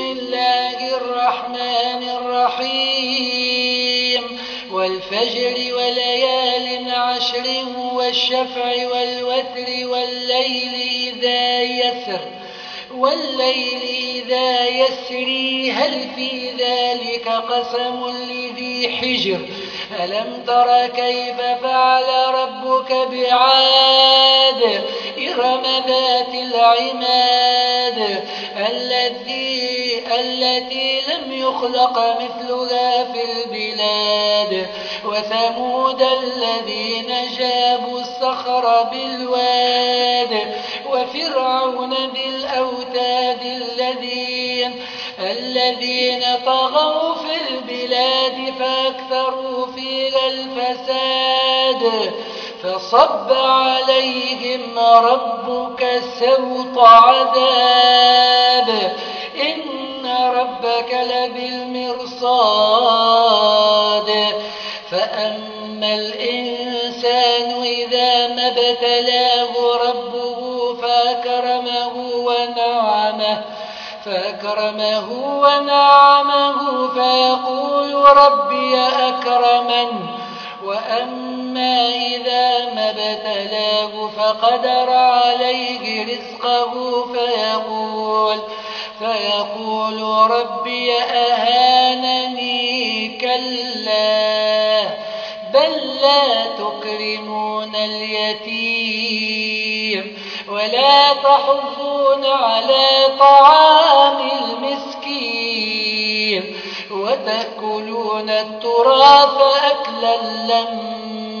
بسم الله الرحمن الرحيم. والفجر وليال عشر والشفع والوتر والليل إذا يسر والليل إذا يسري هل في ذلك قسم لذي حجر؟ ألم تر كيف فعل ربك بعاد؟ إرم ذات العماد التي, التي لم يخلق مثلها في البلاد. وثمود الذين جابوا الصخر بالواد. وفرعون ذي الأوتاد الذين, الذين طغوا في البلاد فأكثروا فيها الفساد. فصب عليهم ربك سوط عذاب. إن ربك لبالمرصاد. فأما الإنسان إذا ما ابتلاه ربه فأكرمه ونعمه فأكرمه ونعمه فيقول ربي أكرمن. وأما إذا ابتلاه فقدر عليه رزقه فيقول, فيقول ربي أهانني كلا بل لا تكرمون اليتيم ولا تحضون على طعام المسكين وتأكلون التراث أكلا لما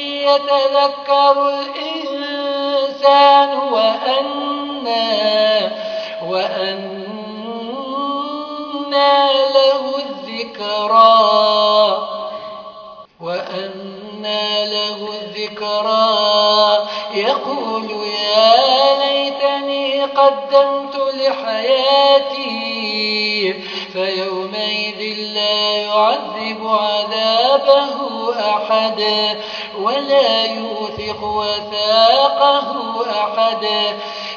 يتذكر الإنسان وأنى, وأنى له الذكرى وأنى له الذكرى. يقول يا ليتني قدمت لحياتي فيومئذ لا يعذب عذابه أحد ولا يوثق وثاقه أحد.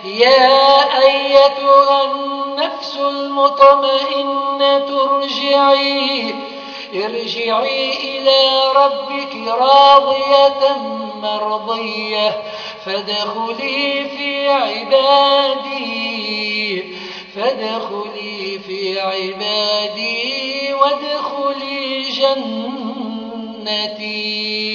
يا أيتها النفس المطمئنة ارجعي ارجعي إلى ربك راضية مرضية. فادخلي في عبادي فادخلي في عبادي وادخلي جنتي. سنتي